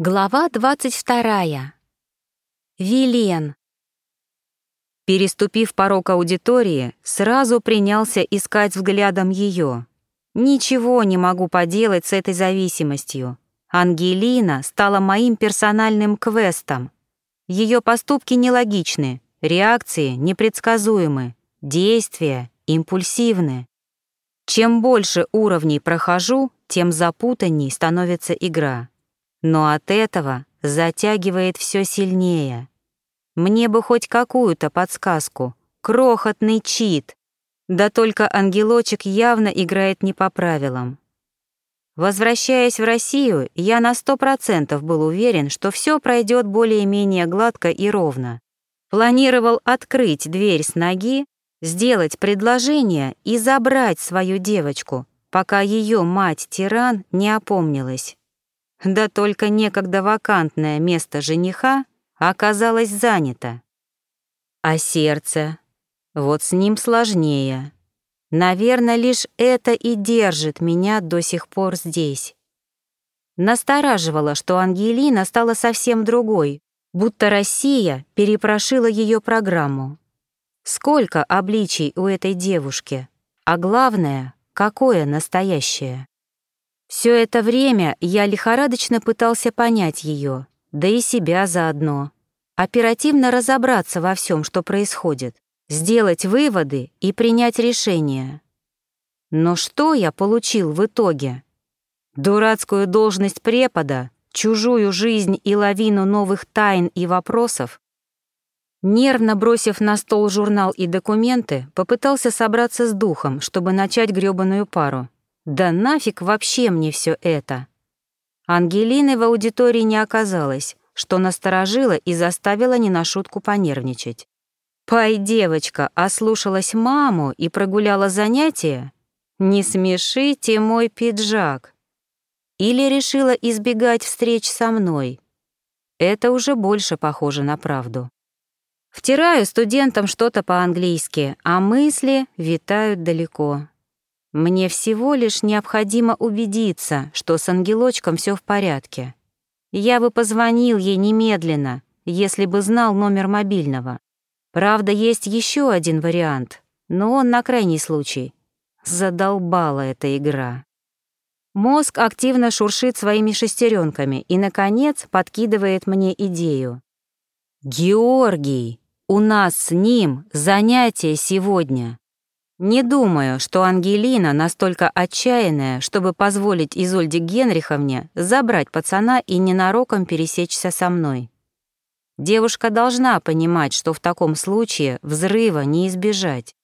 Глава 22. Вилен. Переступив порог аудитории, сразу принялся искать взглядом ее. Ничего не могу поделать с этой зависимостью. Ангелина стала моим персональным квестом. Ее поступки нелогичны, реакции непредсказуемы, действия импульсивны. Чем больше уровней прохожу, тем запутанней становится игра но от этого затягивает все сильнее. Мне бы хоть какую-то подсказку, крохотный чит, да только ангелочек явно играет не по правилам. Возвращаясь в Россию, я на сто процентов был уверен, что все пройдет более-менее гладко и ровно. Планировал открыть дверь с ноги, сделать предложение и забрать свою девочку, пока ее мать-тиран не опомнилась. Да только некогда вакантное место жениха оказалось занято. А сердце? Вот с ним сложнее. Наверное, лишь это и держит меня до сих пор здесь. Настораживало, что Ангелина стала совсем другой, будто Россия перепрошила ее программу. Сколько обличий у этой девушки, а главное, какое настоящее. Все это время я лихорадочно пытался понять ее, да и себя заодно. Оперативно разобраться во всем, что происходит, сделать выводы и принять решение. Но что я получил в итоге? Дурацкую должность препода, чужую жизнь и лавину новых тайн и вопросов? Нервно бросив на стол журнал и документы, попытался собраться с духом, чтобы начать грёбаную пару. Да нафиг вообще мне все это? Ангелины в аудитории не оказалось, что насторожило и заставило не на шутку понервничать. Пай девочка ослушалась маму и прогуляла занятия? Не смешите мой пиджак. Или решила избегать встреч со мной? Это уже больше похоже на правду. Втираю студентам что-то по-английски, а мысли витают далеко. Мне всего лишь необходимо убедиться, что с ангелочком все в порядке. Я бы позвонил ей немедленно, если бы знал номер мобильного. Правда, есть еще один вариант, но он на крайний случай. Задолбала эта игра. Мозг активно шуршит своими шестеренками и, наконец, подкидывает мне идею. «Георгий, у нас с ним занятие сегодня. Не думаю, что Ангелина настолько отчаянная, чтобы позволить Изольде Генриховне забрать пацана и ненароком пересечься со мной. Девушка должна понимать, что в таком случае взрыва не избежать.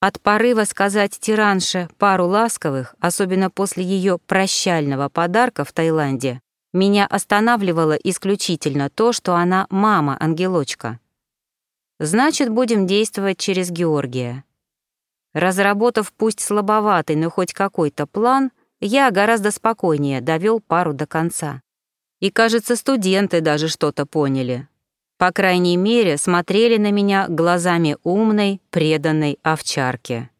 От порыва сказать тиранше пару ласковых, особенно после ее прощального подарка в Таиланде, меня останавливало исключительно то, что она мама-ангелочка. Значит, будем действовать через Георгия. Разработав пусть слабоватый, но хоть какой-то план, я гораздо спокойнее довел пару до конца. И, кажется, студенты даже что-то поняли. По крайней мере, смотрели на меня глазами умной, преданной овчарки.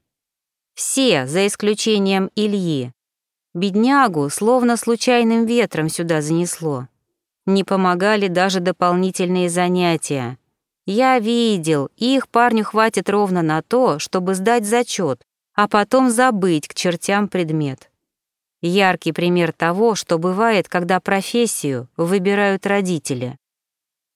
Все, за исключением Ильи. Беднягу словно случайным ветром сюда занесло. Не помогали даже дополнительные занятия, я видел, их парню хватит ровно на то, чтобы сдать зачет, а потом забыть к чертям предмет. Яркий пример того, что бывает, когда профессию выбирают родители.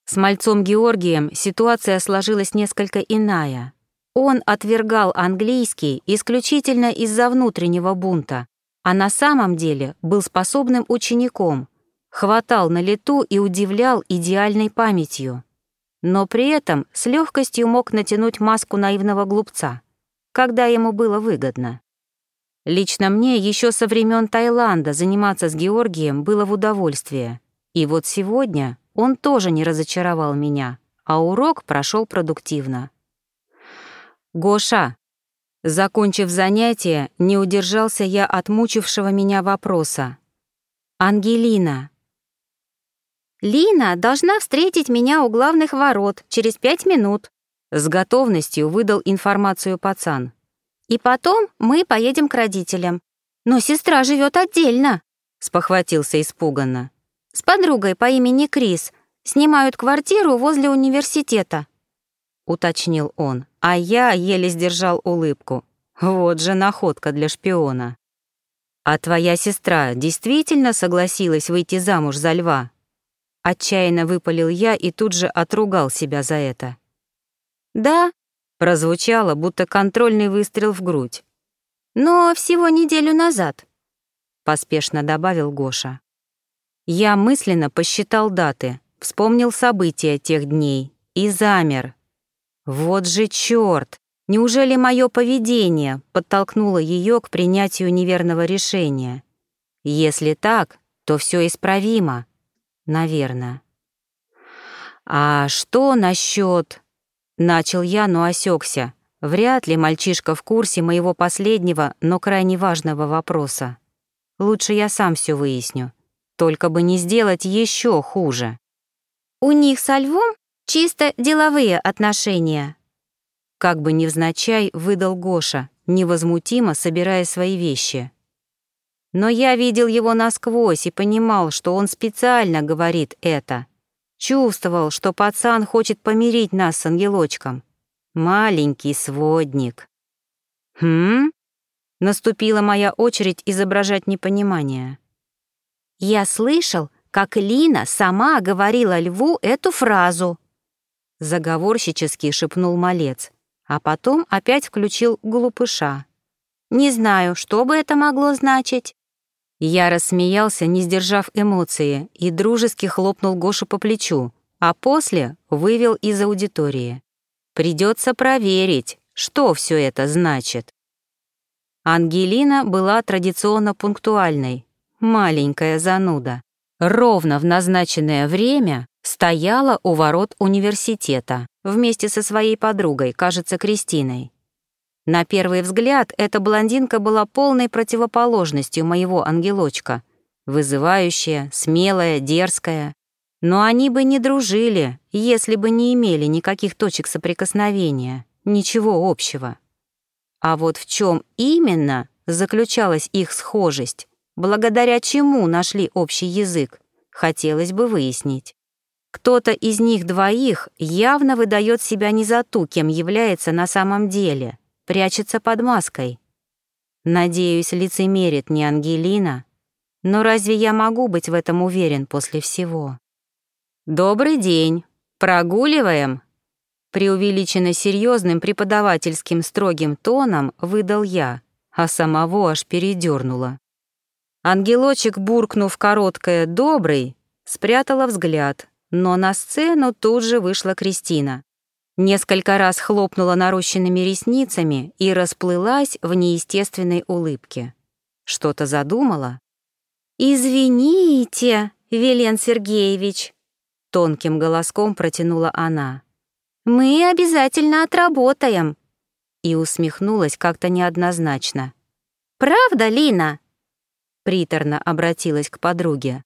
С мальцом Георгием ситуация сложилась несколько иная. Он отвергал английский исключительно из-за внутреннего бунта, а на самом деле был способным учеником, хватал на лету и удивлял идеальной памятью но при этом с легкостью мог натянуть маску наивного глупца, когда ему было выгодно. Лично мне еще со времен Таиланда заниматься с Георгием было в удовольствие. И вот сегодня он тоже не разочаровал меня, а урок прошел продуктивно. «Гоша!» Закончив занятие, не удержался я от мучившего меня вопроса. «Ангелина, «Лина должна встретить меня у главных ворот через пять минут», с готовностью выдал информацию пацан. «И потом мы поедем к родителям. Но сестра живет отдельно», спохватился испуганно. С подругой по имени Крис снимают квартиру возле университета», — уточнил он, а я еле сдержал улыбку. Вот же находка для шпиона. «А твоя сестра действительно согласилась выйти замуж за льва?» Отчаянно выпалил я и тут же отругал себя за это. «Да», — прозвучало, будто контрольный выстрел в грудь. «Но всего неделю назад», — поспешно добавил Гоша. Я мысленно посчитал даты, вспомнил события тех дней и замер. Вот же чёрт! Неужели мое поведение подтолкнуло ее к принятию неверного решения? Если так, то все исправимо. Наверное. А что насчет? Начал я, но осекся. Вряд ли мальчишка в курсе моего последнего, но крайне важного вопроса. Лучше я сам все выясню. Только бы не сделать еще хуже. У них со львом чисто деловые отношения, как бы невзначай выдал Гоша, невозмутимо собирая свои вещи. Но я видел его насквозь и понимал, что он специально говорит это. Чувствовал, что пацан хочет помирить нас с ангелочком. Маленький сводник. «Хм?» Наступила моя очередь изображать непонимание. «Я слышал, как Лина сама говорила льву эту фразу», заговорщически шепнул малец а потом опять включил глупыша. «Не знаю, что бы это могло значить». Я рассмеялся, не сдержав эмоции, и дружески хлопнул Гошу по плечу, а после вывел из аудитории. Придется проверить, что все это значит. Ангелина была традиционно пунктуальной, маленькая зануда. Ровно в назначенное время стояла у ворот университета вместе со своей подругой, кажется, Кристиной. На первый взгляд эта блондинка была полной противоположностью моего ангелочка, вызывающая, смелая, дерзкая. Но они бы не дружили, если бы не имели никаких точек соприкосновения, ничего общего. А вот в чем именно заключалась их схожесть, благодаря чему нашли общий язык, хотелось бы выяснить. Кто-то из них двоих явно выдает себя не за ту, кем является на самом деле, прячется под маской. Надеюсь, лицемерит не Ангелина, но разве я могу быть в этом уверен после всего? «Добрый день! Прогуливаем?» Преувеличенно серьезным преподавательским строгим тоном выдал я, а самого аж передернуло. Ангелочек, буркнув короткое «добрый», спрятала взгляд, но на сцену тут же вышла Кристина. Несколько раз хлопнула нарощенными ресницами и расплылась в неестественной улыбке. Что-то задумала? «Извините, Велен Сергеевич», — тонким голоском протянула она. «Мы обязательно отработаем», — и усмехнулась как-то неоднозначно. «Правда, Лина?» Приторно обратилась к подруге.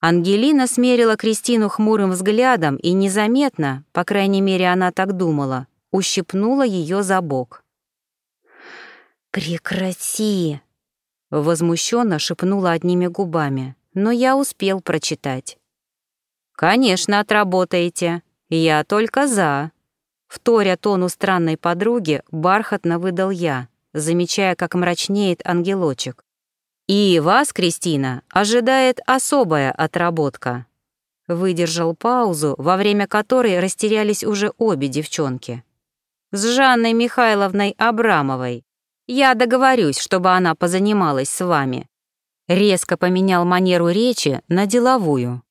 Ангелина смерила Кристину хмурым взглядом и незаметно, по крайней мере, она так думала, ущипнула ее за бок. «Прекрати!» — возмущенно шепнула одними губами, но я успел прочитать. «Конечно, отработаете. Я только за». Вторя тону странной подруги, бархатно выдал я, замечая, как мрачнеет ангелочек. И вас, Кристина, ожидает особая отработка. Выдержал паузу, во время которой растерялись уже обе девчонки. С Жанной Михайловной Абрамовой. Я договорюсь, чтобы она позанималась с вами. Резко поменял манеру речи на деловую.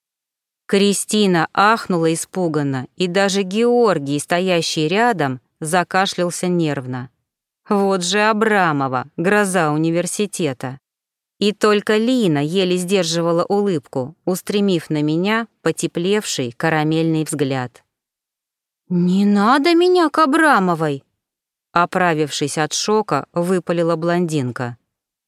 Кристина ахнула испуганно, и даже Георгий, стоящий рядом, закашлялся нервно. Вот же Абрамова, гроза университета. И только Лина еле сдерживала улыбку, устремив на меня потеплевший карамельный взгляд. «Не надо меня к Абрамовой!» Оправившись от шока, выпалила блондинка.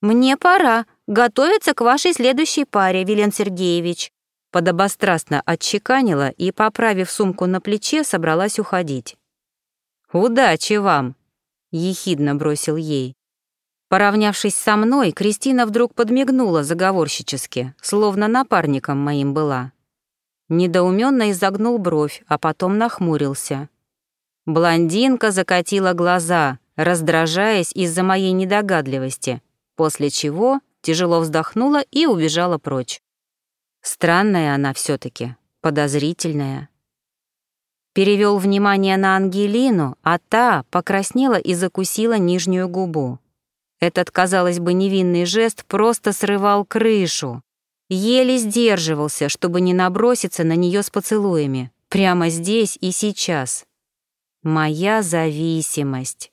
«Мне пора готовиться к вашей следующей паре, Вилен Сергеевич!» Подобострастно отчеканила и, поправив сумку на плече, собралась уходить. «Удачи вам!» — ехидно бросил ей. Поравнявшись со мной, Кристина вдруг подмигнула заговорщически, словно напарником моим была. Недоуменно изогнул бровь, а потом нахмурился. Блондинка закатила глаза, раздражаясь из-за моей недогадливости, после чего тяжело вздохнула и убежала прочь. Странная она все таки подозрительная. Перевел внимание на Ангелину, а та покраснела и закусила нижнюю губу. Этот, казалось бы, невинный жест просто срывал крышу. Еле сдерживался, чтобы не наброситься на нее с поцелуями, прямо здесь и сейчас. Моя зависимость.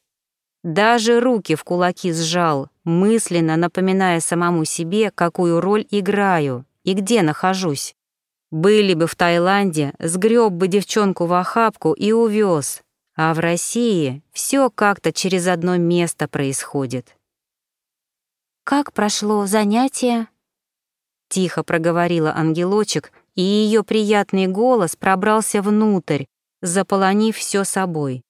Даже руки в кулаки сжал, мысленно напоминая самому себе, какую роль играю и где нахожусь. Были бы в Таиланде, сгреб бы девчонку в охапку и увез, а в России все как-то через одно место происходит. «Как прошло занятие?» Тихо проговорила ангелочек, и ее приятный голос пробрался внутрь, заполонив все собой.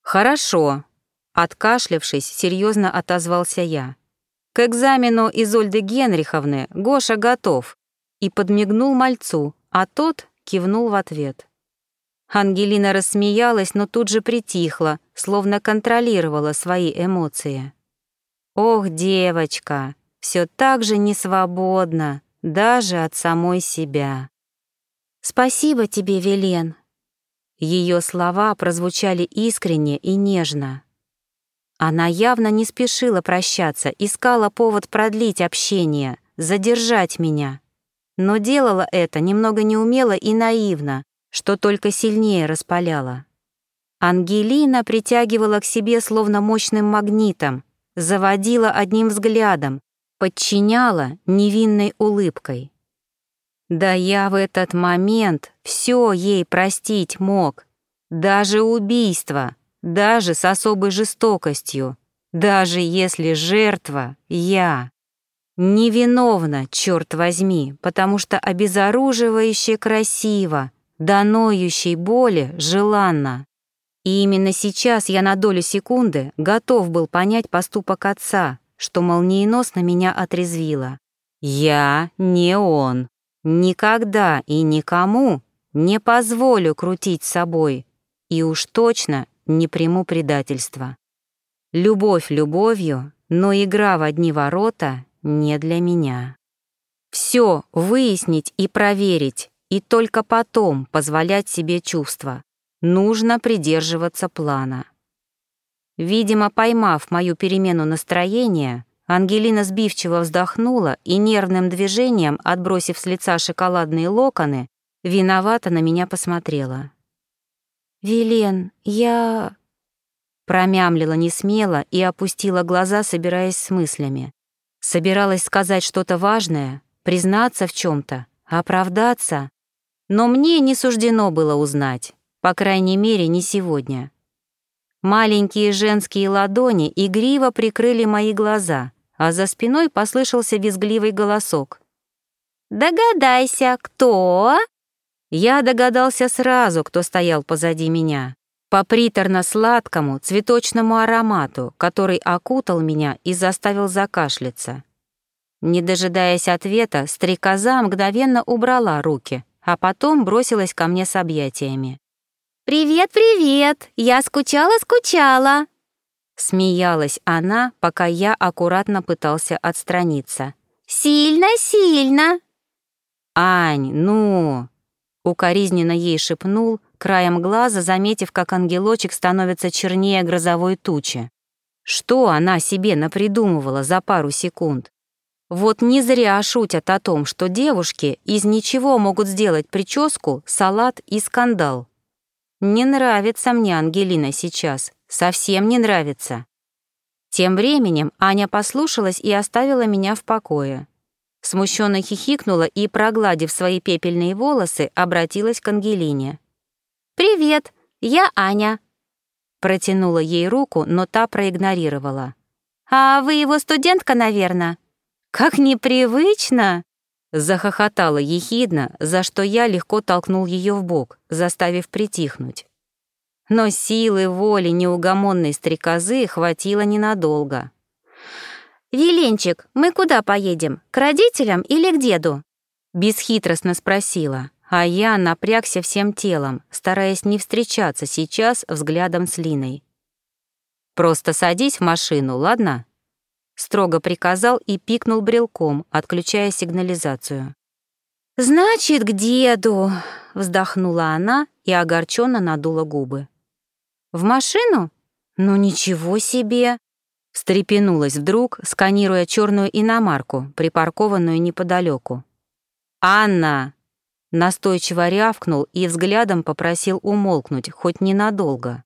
«Хорошо», — откашлявшись, серьезно отозвался я. «К экзамену Изольды Генриховны Гоша готов», и подмигнул мальцу, а тот кивнул в ответ. Ангелина рассмеялась, но тут же притихла, словно контролировала свои эмоции. Ох, девочка, все так же несвободна, даже от самой себя. Спасибо тебе, Велен. Ее слова прозвучали искренне и нежно. Она явно не спешила прощаться, искала повод продлить общение, задержать меня. Но делала это немного неумело и наивно, что только сильнее распаляло. Ангелина притягивала к себе словно мощным магнитом, заводила одним взглядом, подчиняла невинной улыбкой. Да я в этот момент все ей простить мог, даже убийство, даже с особой жестокостью, даже если жертва — я. Невиновна, черт возьми, потому что обезоруживающе красиво, до боли желанно. И именно сейчас я на долю секунды готов был понять поступок отца, что молниеносно меня отрезвило. Я не он. Никогда и никому не позволю крутить собой, и уж точно не приму предательства. Любовь любовью, но игра в одни ворота не для меня. Все выяснить и проверить, и только потом позволять себе чувства. Нужно придерживаться плана. Видимо, поймав мою перемену настроения, Ангелина сбивчиво вздохнула и нервным движением, отбросив с лица шоколадные локоны, виновато на меня посмотрела. «Вилен, я...» Промямлила несмело и опустила глаза, собираясь с мыслями. Собиралась сказать что-то важное, признаться в чем то оправдаться. Но мне не суждено было узнать. По крайней мере, не сегодня. Маленькие женские ладони игриво прикрыли мои глаза, а за спиной послышался визгливый голосок. «Догадайся, кто?» Я догадался сразу, кто стоял позади меня. По приторно-сладкому цветочному аромату, который окутал меня и заставил закашляться. Не дожидаясь ответа, стрекоза мгновенно убрала руки, а потом бросилась ко мне с объятиями. «Привет, привет! Я скучала-скучала!» Смеялась она, пока я аккуратно пытался отстраниться. «Сильно-сильно!» «Ань, ну!» Укоризненно ей шепнул, краем глаза заметив, как ангелочек становится чернее грозовой тучи. Что она себе напридумывала за пару секунд? Вот не зря шутят о том, что девушки из ничего могут сделать прическу, салат и скандал. Не нравится мне Ангелина сейчас, совсем не нравится. Тем временем Аня послушалась и оставила меня в покое. Смущенно хихикнула и, прогладив свои пепельные волосы, обратилась к Ангелине. «Привет, я Аня». Протянула ей руку, но та проигнорировала. «А вы его студентка, наверное?» «Как непривычно!» Захохотала ехидно, за что я легко толкнул ее в бок, заставив притихнуть. Но силы воли неугомонной стрекозы хватило ненадолго. «Виленчик, мы куда поедем? К родителям или к деду?» Бесхитростно спросила, а я напрягся всем телом, стараясь не встречаться сейчас взглядом с Линой. «Просто садись в машину, ладно?» Строго приказал и пикнул брелком, отключая сигнализацию. «Значит, к деду!» — вздохнула она и огорченно надула губы. «В машину? Ну ничего себе!» Встрепенулась вдруг, сканируя черную иномарку, припаркованную неподалеку. «Анна!» Настойчиво рявкнул и взглядом попросил умолкнуть, хоть ненадолго.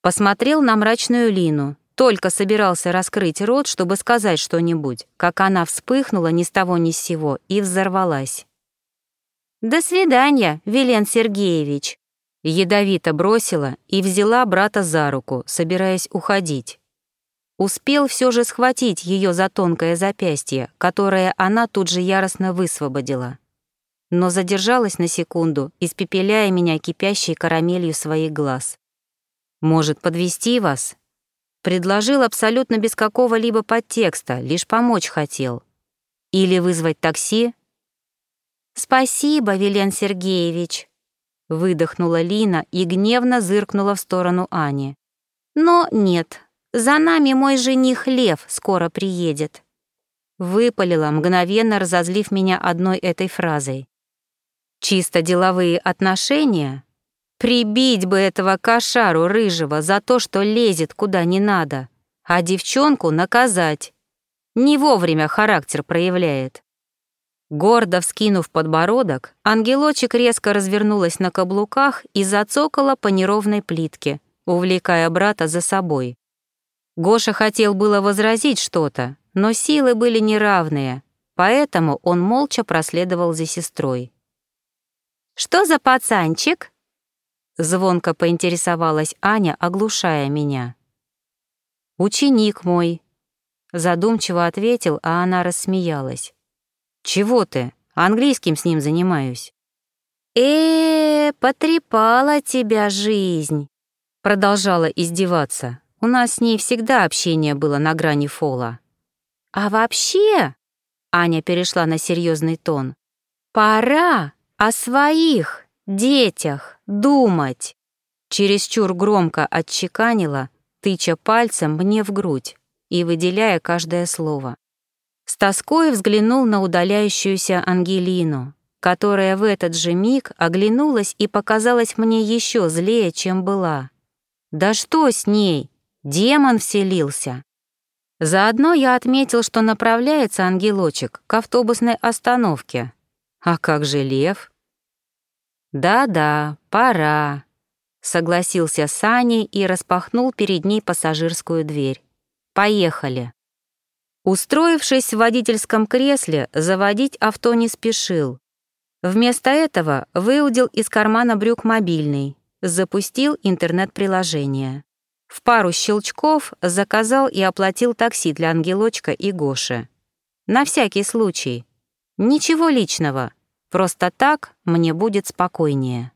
Посмотрел на мрачную Лину, только собирался раскрыть рот, чтобы сказать что-нибудь, как она вспыхнула ни с того ни с сего и взорвалась. «До свидания, Велен Сергеевич!» Ядовито бросила и взяла брата за руку, собираясь уходить. Успел все же схватить ее за тонкое запястье, которое она тут же яростно высвободила. Но задержалась на секунду, испепеляя меня кипящей карамелью своих глаз. «Может, подвести вас?» Предложил абсолютно без какого-либо подтекста, лишь помочь хотел. «Или вызвать такси?» «Спасибо, Велен Сергеевич», — выдохнула Лина и гневно зыркнула в сторону Ани. «Но нет, за нами мой жених Лев скоро приедет». Выпалила, мгновенно разозлив меня одной этой фразой. «Чисто деловые отношения? Прибить бы этого кошару рыжего за то, что лезет куда не надо, а девчонку наказать. Не вовремя характер проявляет». Гордо вскинув подбородок, ангелочек резко развернулась на каблуках и зацокала по неровной плитке, увлекая брата за собой. Гоша хотел было возразить что-то, но силы были неравные, поэтому он молча проследовал за сестрой. «Что за пацанчик?» Звонко поинтересовалась Аня, оглушая меня. «Ученик мой», — задумчиво ответил, а она рассмеялась. «Чего ты? Английским с ним занимаюсь». «Э, -э потрепала тебя жизнь», — продолжала издеваться. У нас с ней всегда общение было на грани фола. «А вообще...» — Аня перешла на серьезный тон. «Пора о своих детях думать!» Чересчур громко отчеканила, тыча пальцем мне в грудь и выделяя каждое слово. С тоской взглянул на удаляющуюся Ангелину, которая в этот же миг оглянулась и показалась мне еще злее, чем была. Да что с ней? Демон вселился. Заодно я отметил, что направляется ангелочек к автобусной остановке. А как же лев? Да-да, пора, согласился с Аней и распахнул перед ней пассажирскую дверь. Поехали. Устроившись в водительском кресле, заводить авто не спешил. Вместо этого выудил из кармана брюк мобильный, запустил интернет-приложение. В пару щелчков заказал и оплатил такси для ангелочка и Гоши. На всякий случай. Ничего личного. Просто так мне будет спокойнее.